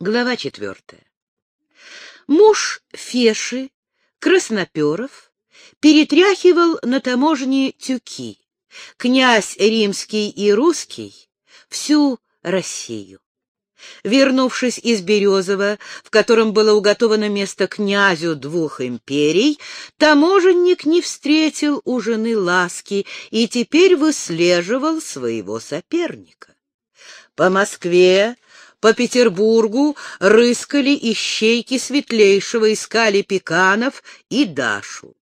Глава четвертая. Муж Феши, Красноперов, перетряхивал на таможне тюки, князь римский и русский, всю Россию. Вернувшись из Березова, в котором было уготовано место князю двух империй, таможенник не встретил у жены ласки и теперь выслеживал своего соперника. По Москве по Петербургу рыскали ищейки светлейшего, искали Пеканов и Дашу.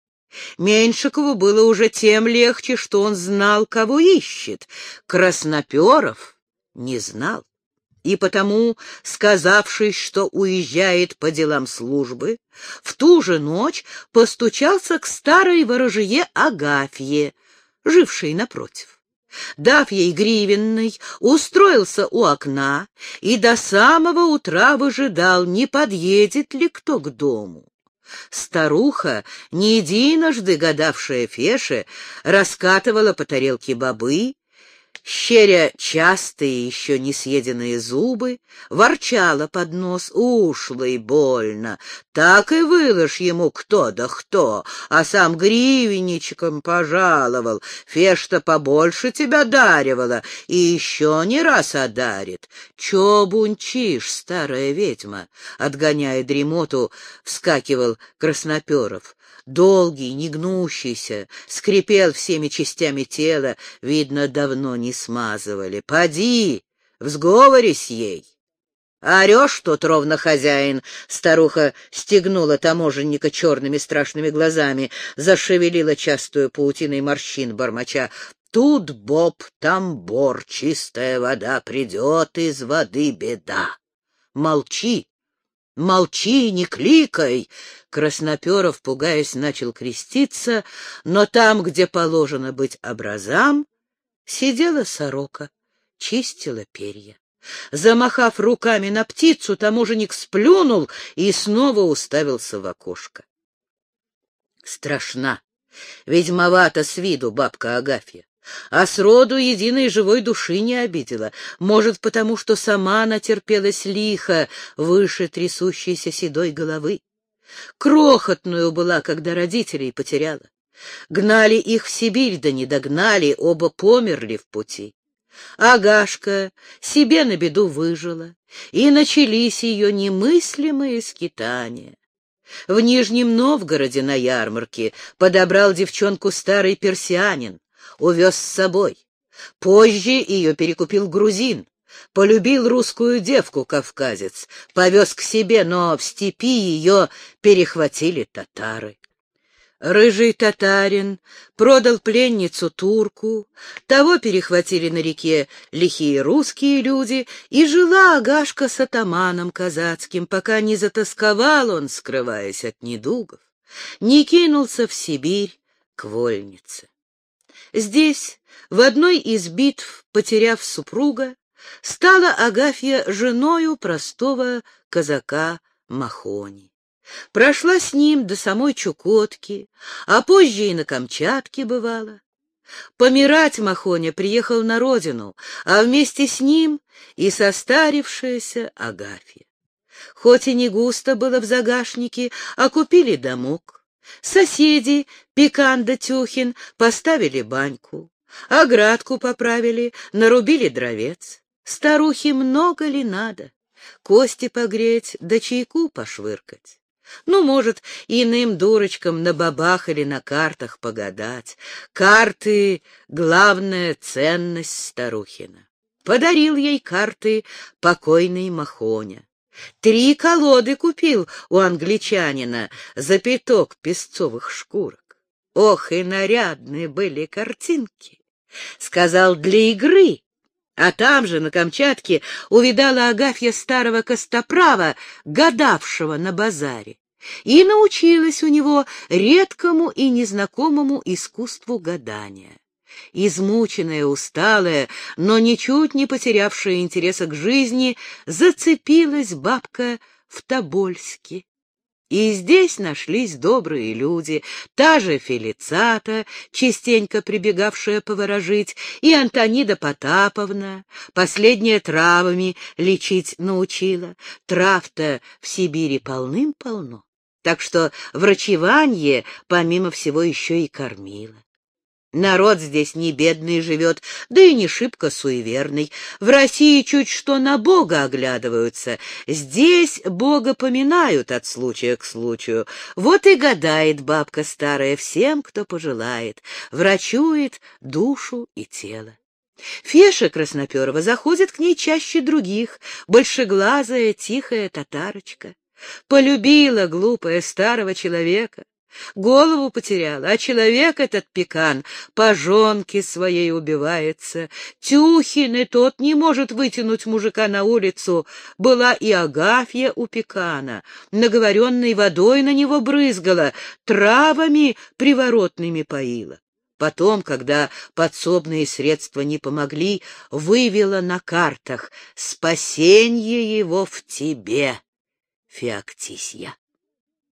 Меньшикову было уже тем легче, что он знал, кого ищет. Красноперов не знал. И потому, сказавшись, что уезжает по делам службы, в ту же ночь постучался к старой ворожье Агафье, жившей напротив. Дав ей гривенный, устроился у окна и до самого утра выжидал, не подъедет ли кто к дому. Старуха, не единожды гадавшая Феше, раскатывала по тарелке бобы щеря частые еще не съеденные зубы, ворчала под нос ушло и больно. Так и выложь ему кто да кто, а сам гривенничком пожаловал. Фешта побольше тебя даривала и еще не раз одарит. Че бунчишь, старая ведьма? Отгоняя дремоту, вскакивал Красноперов долгий, негнущийся, скрипел всеми частями тела, видно, давно не смазывали. «Поди, в сговоре с ей!» «Орешь тут ровно хозяин!» Старуха стегнула таможенника черными страшными глазами, зашевелила частую паутиной морщин бормоча. «Тут боб, там бор, чистая вода, придет из воды беда!» «Молчи! Молчи, не кликай!» Красноперов, пугаясь, начал креститься, но там, где положено быть образам, сидела сорока, чистила перья. Замахав руками на птицу, таможенник сплюнул и снова уставился в окошко. Страшна, ведьмовата с виду бабка Агафья а сроду единой живой души не обидела. Может, потому что сама натерпелась лихо выше трясущейся седой головы. Крохотную была, когда родителей потеряла. Гнали их в Сибирь, да не догнали, оба померли в пути. Агашка себе на беду выжила, и начались ее немыслимые скитания. В Нижнем Новгороде на ярмарке подобрал девчонку старый персианин, увез с собой. Позже ее перекупил грузин, полюбил русскую девку кавказец, повез к себе, но в степи ее перехватили татары. Рыжий татарин продал пленницу турку, того перехватили на реке лихие русские люди, и жила Агашка с атаманом казацким, пока не затасковал он, скрываясь от недугов, не кинулся в Сибирь к вольнице. Здесь, в одной из битв, потеряв супруга, стала Агафья женою простого казака Махони. Прошла с ним до самой Чукотки, а позже и на Камчатке бывала. Помирать Махоня приехал на родину, а вместе с ним и состарившаяся Агафья. Хоть и не густо было в загашнике, а купили домок. Соседи, Пекан да Тюхин, поставили баньку, оградку поправили, нарубили дровец. Старухе много ли надо? Кости погреть, да чайку пошвыркать. Ну, может, иным дурочкам на бабах или на картах погадать. Карты — главная ценность старухина. Подарил ей карты покойный Махоня. Три колоды купил у англичанина за пяток песцовых шкурок. Ох, и нарядные были картинки! Сказал, для игры. А там же, на Камчатке, увидала Агафья старого костоправа, гадавшего на базаре, и научилась у него редкому и незнакомому искусству гадания. Измученная, усталая, но ничуть не потерявшая интереса к жизни, зацепилась бабка в Тобольске. И здесь нашлись добрые люди, та же Фелицата, частенько прибегавшая поворожить, и Антонида Потаповна, последняя травами лечить научила. Трав-то в Сибири полным-полно, так что врачевание, помимо всего, еще и кормило. Народ здесь не бедный живет, да и не шибко суеверный. В России чуть что на Бога оглядываются. Здесь Бога поминают от случая к случаю. Вот и гадает бабка старая всем, кто пожелает. Врачует душу и тело. Феша Красноперова заходит к ней чаще других, большеглазая, тихая татарочка. Полюбила глупая старого человека, Голову потеряла, а человек этот пекан по жонке своей убивается. Тюхин и тот не может вытянуть мужика на улицу. Была и Агафья у пекана, наговоренной водой на него брызгала, травами приворотными поила. Потом, когда подсобные средства не помогли, вывела на картах «Спасенье его в тебе, Феоктисья».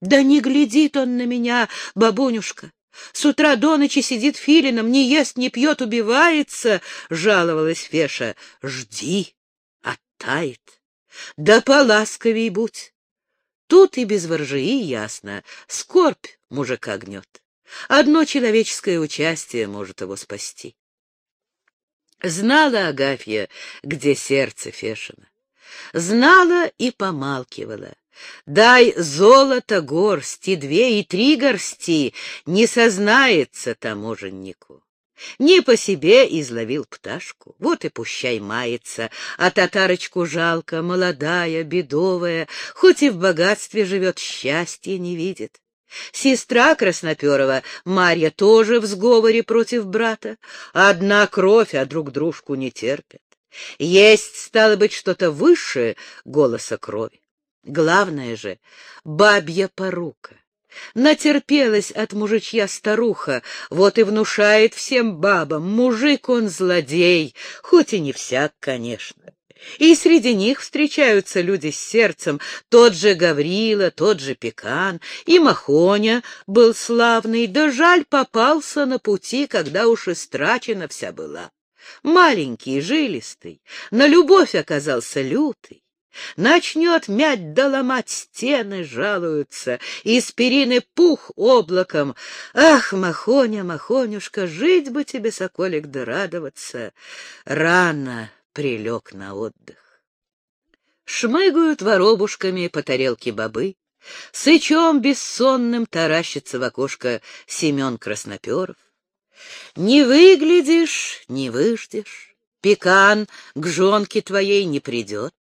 Да не глядит он на меня, бабунюшка. С утра до ночи сидит филином, не ест, не пьет, убивается, — жаловалась Феша. Жди, оттает. Да поласковей будь. Тут и без воржии ясно, скорбь мужика гнет. Одно человеческое участие может его спасти. Знала Агафья, где сердце Фешина. Знала и помалкивала. Дай золото горсти, две и три горсти, не сознается таможеннику. Не по себе изловил пташку, вот и пущай мается, а татарочку жалко, молодая, бедовая, хоть и в богатстве живет, счастья не видит. Сестра Красноперова, Марья, тоже в сговоре против брата. Одна кровь, а друг дружку не терпят. Есть, стало быть, что-то выше голоса крови. Главное же — бабья порука. Натерпелась от мужичья старуха, вот и внушает всем бабам, мужик он злодей, хоть и не всяк, конечно. И среди них встречаются люди с сердцем, тот же Гаврила, тот же Пекан, и Махоня был славный, да жаль попался на пути, когда уж истрачена вся была. Маленький, жилистый, на любовь оказался лютый. Начнет мять да ломать стены, жалуются, из перины пух облаком. Ах, Махоня, Махонюшка, жить бы тебе, соколик, да радоваться. Рано прилег на отдых. Шмыгают воробушками по тарелке бобы, Сычом бессонным таращится в окошко Семен Красноперов. Не выглядишь, не выждешь, пекан к жонке твоей не придет.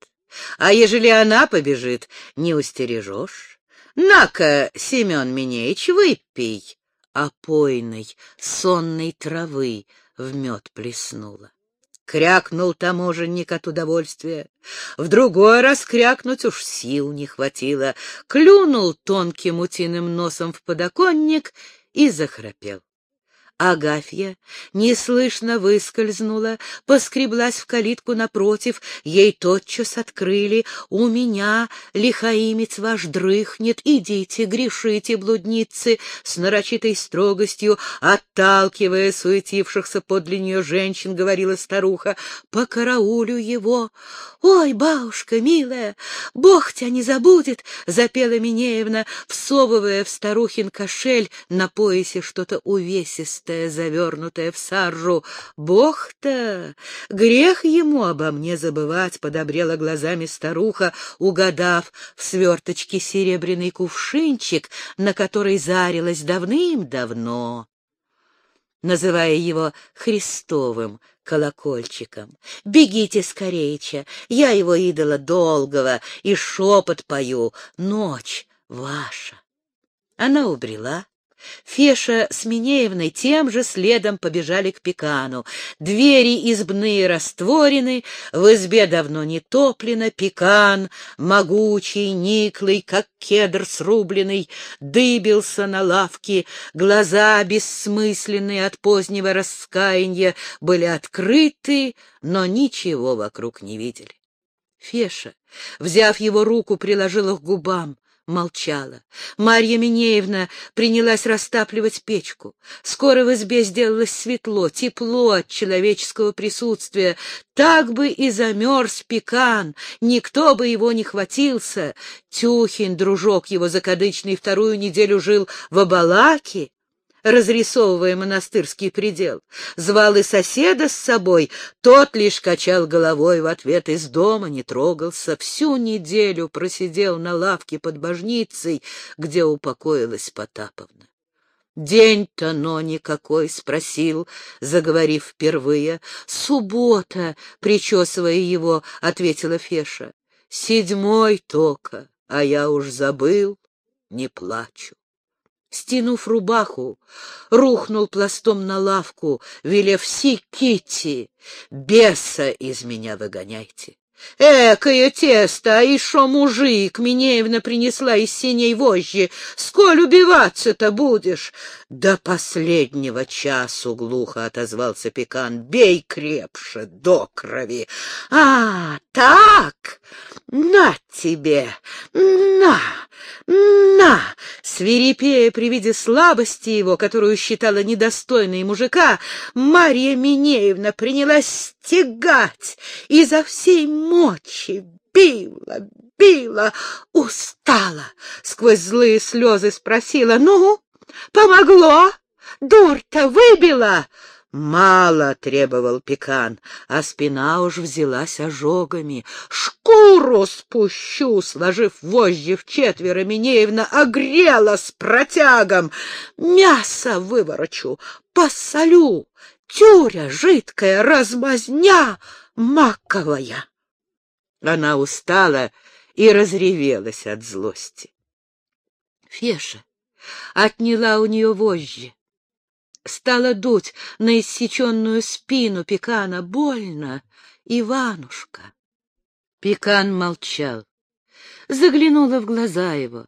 А ежели она побежит, не устережешь. На-ка, Семен Минеич, выпей. Опойной, сонной травы в мед плеснула. Крякнул таможенник от удовольствия. В другой раз крякнуть уж сил не хватило. Клюнул тонким утиным носом в подоконник и захрапел. Агафья неслышно выскользнула, поскреблась в калитку напротив, ей тотчас открыли. «У меня лихаимец ваш дрыхнет, идите, грешите, блудницы!» С нарочитой строгостью, отталкивая суетившихся подле нее женщин, говорила старуха, «По караулю его!» «Ой, бабушка, милая, Бог тебя не забудет!» — запела Минеевна, всовывая в старухин кошель на поясе что-то увесистое толстая, завернутая в саржу. Бог-то! Грех ему обо мне забывать, — подобрела глазами старуха, угадав в сверточке серебряный кувшинчик, на который зарилась давным-давно называя его Христовым колокольчиком. «Бегите скорейче, я его идола долгого, и шепот пою, ночь ваша». Она убрела, Феша с Минеевной тем же следом побежали к пекану. Двери избные растворены, в избе давно не топлено, пекан, могучий, никлый, как кедр срубленный, дыбился на лавке, глаза, бессмысленные от позднего раскаяния, были открыты, но ничего вокруг не видели. Феша, взяв его руку, приложила к губам. Молчала. Марья Минеевна принялась растапливать печку. Скоро в избе сделалось светло, тепло от человеческого присутствия. Так бы и замерз пекан, никто бы его не хватился. Тюхин, дружок его закадычный, вторую неделю жил в Абалаке, разрисовывая монастырский предел. Звал и соседа с собой, тот лишь качал головой в ответ из дома, не трогался. Всю неделю просидел на лавке под божницей, где упокоилась Потаповна. «День-то, но никакой», — спросил, заговорив впервые. «Суббота», — причесывая его, ответила Феша. «Седьмой только, а я уж забыл, не плачу». Стянув рубаху, рухнул пластом на лавку, велев си Китти, беса из меня выгоняйте. Экое тесто, а еще мужик, Минеевна принесла из синей вожжи. Сколь убиваться-то будешь? До последнего часу глухо отозвался Пекан. Бей крепше, до крови. А, так? На тебе, на, на! Свирепея при виде слабости его, которую считала недостойной мужика, Марья Минеевна принялась стегать изо всей мочи, била, била, устала, сквозь злые слезы спросила, «Ну, помогло? Дурь-то выбила!» Мало требовал пекан, а спина уж взялась ожогами. Шкуру спущу, сложив вожжи в четверо, Минеевна огрела с протягом. Мясо выворочу, посолю, тюря жидкая, размазня маковая. Она устала и разревелась от злости. Феша отняла у нее вожжи стала дуть на иссеченную спину Пекана. Больно, Иванушка. Пекан молчал. Заглянула в глаза его.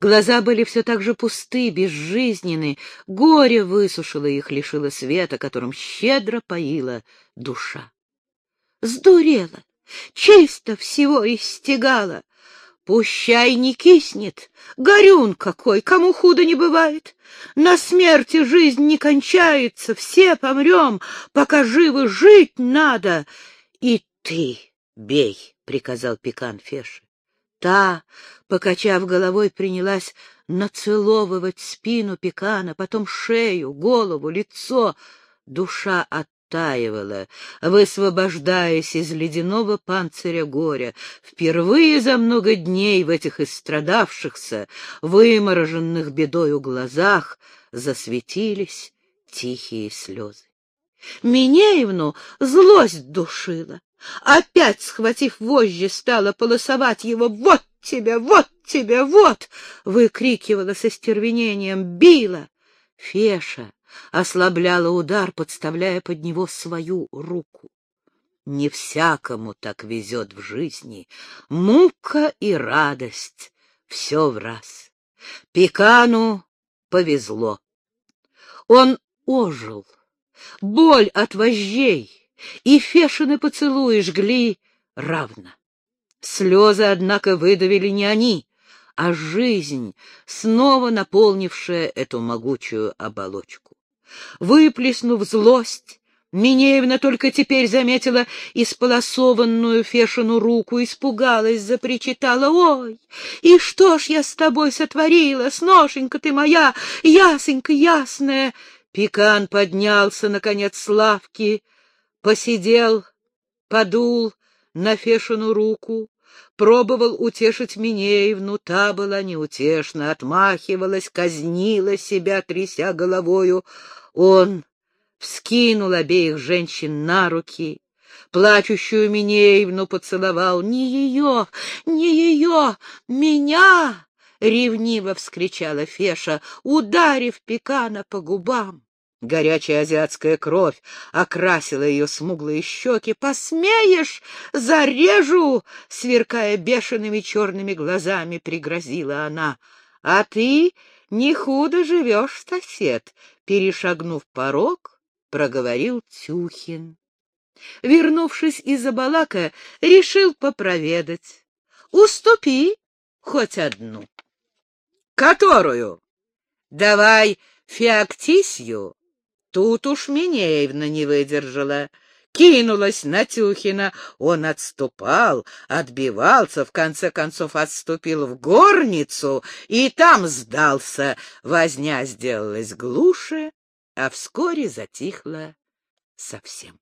Глаза были все так же пусты, безжизненны. Горе высушило их, лишило света, которым щедро поила душа. Сдурела, чисто всего истегала. Пущай не киснет, горюн какой, кому худо не бывает. На смерти жизнь не кончается, все помрем, пока живы жить надо. И ты бей, — приказал Пекан Феши. Та, покачав головой, принялась нацеловывать спину Пекана, потом шею, голову, лицо. Душа от оттаивала, высвобождаясь из ледяного панциря горя. Впервые за много дней в этих истрадавшихся, вымороженных бедою глазах засветились тихие слезы. Минеевну злость душила. Опять, схватив вожжи, стала полосовать его. «Вот тебя! Вот тебя! Вот!» — выкрикивала со стервенением, била. Феша ослабляла удар, подставляя под него свою руку. Не всякому так везет в жизни. Мука и радость — все в раз. Пекану повезло. Он ожил. Боль от вожжей и фешины поцелуи жгли равно. Слезы, однако, выдавили не они, а жизнь, снова наполнившая эту могучую оболочку. Выплеснув злость, Минеевна только теперь заметила исполосованную Фешину руку, испугалась, запричитала. «Ой, и что ж я с тобой сотворила, сношенька ты моя, ясенька ясная!» Пикан поднялся, наконец, с лавки, посидел, подул на Фешину руку, пробовал утешить Минеевну, та была неутешна, отмахивалась, казнила себя, тряся головою. Он вскинул обеих женщин на руки, плачущую Минеевну поцеловал. «Не ее! Не ее! Меня!» — ревниво вскричала Феша, ударив Пекана по губам. Горячая азиатская кровь окрасила ее смуглые щеки. «Посмеешь? Зарежу!» — сверкая бешеными черными глазами, пригрозила она. «А ты не худо живешь, сосед!» — перешагнув порог, проговорил Тюхин. Вернувшись из Абалака, решил попроведать. «Уступи хоть одну!» Которую? Давай Феоктисью. Тут уж Минеевна не выдержала. Кинулась на Тюхина. Он отступал, отбивался, в конце концов отступил в горницу и там сдался. Возня сделалась глуше, а вскоре затихла совсем.